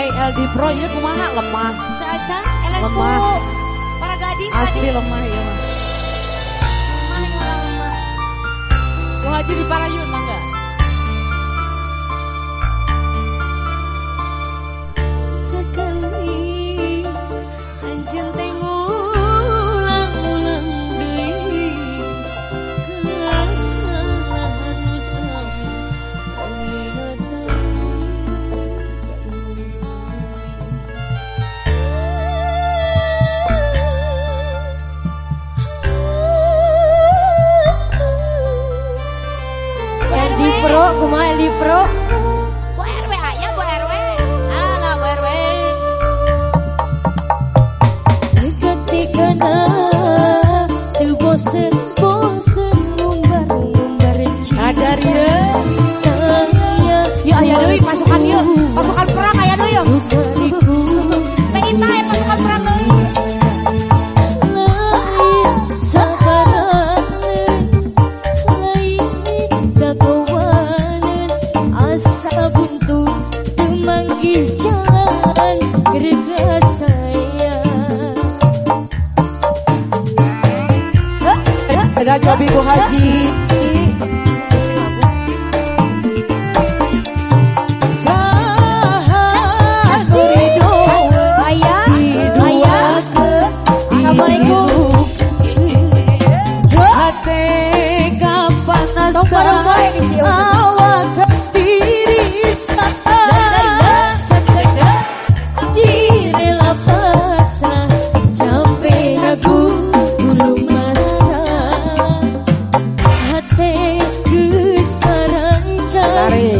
Hei LD Project kumaha lemah. Teu acan elengku. Para gadis Asli lemah ya mas. Lemah yang lemah. Wah jadi para yun. semua libro Dadah Jobi Haji Assalamualaikum. Hati. Paris.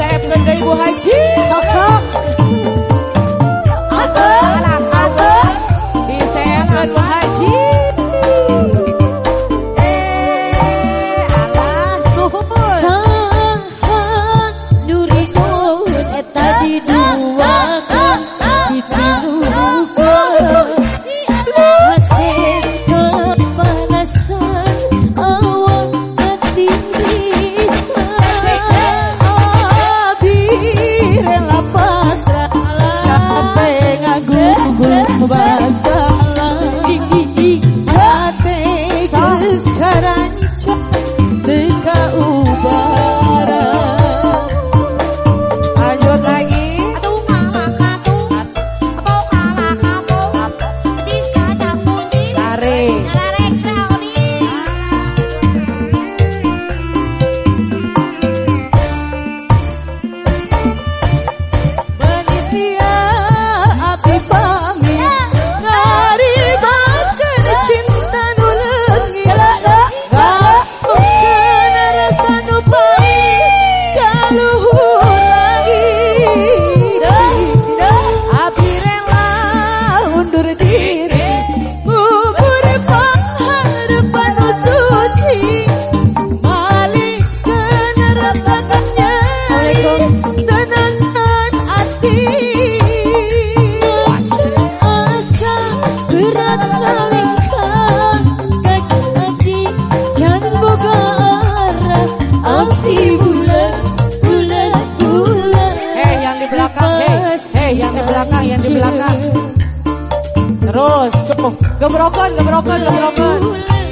resep Ibu Haji. Sok-sok. Apa? Terus, tuh, gebrokon, gebrokon, gebrokon.